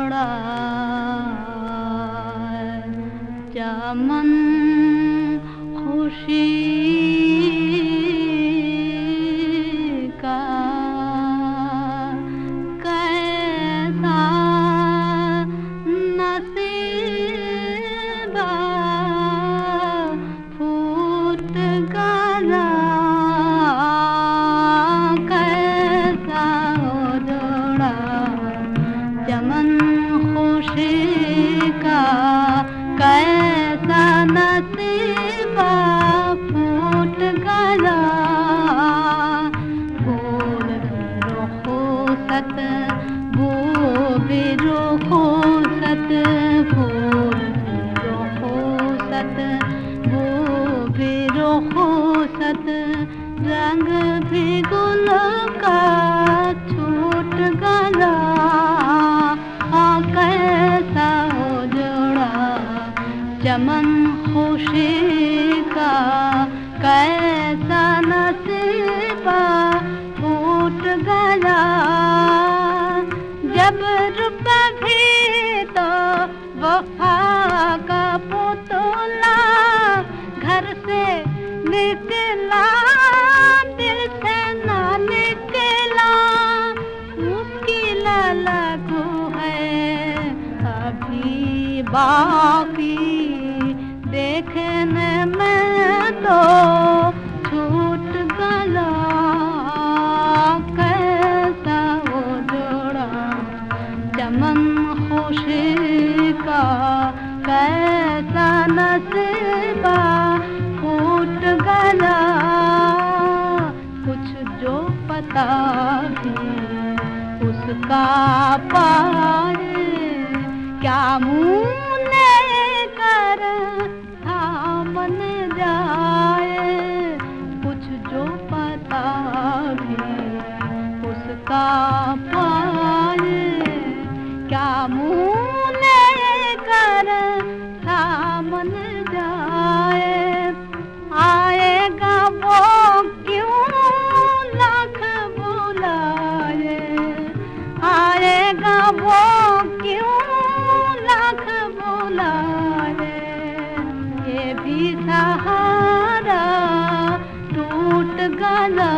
छोड़ा चमन खुशी रुखसत वो भी रुखसत फूल रुखसत वो भी रुखसत रंग भी गुल का छूट हाँ कैसा हो जोड़ा, चमन खुशी का, कैसा नसीबा बाकी देखने में तो छूट गया कैसा वो जोड़ा चमन खुशी का कैसा नसीबा फूट गया कुछ जो पता भी उसका पाए क्या मुन कर थामन जाए? कुछ जो पता भी उसका पाए। क्या मुन कर थामन जाए? भी सहारा टूट गला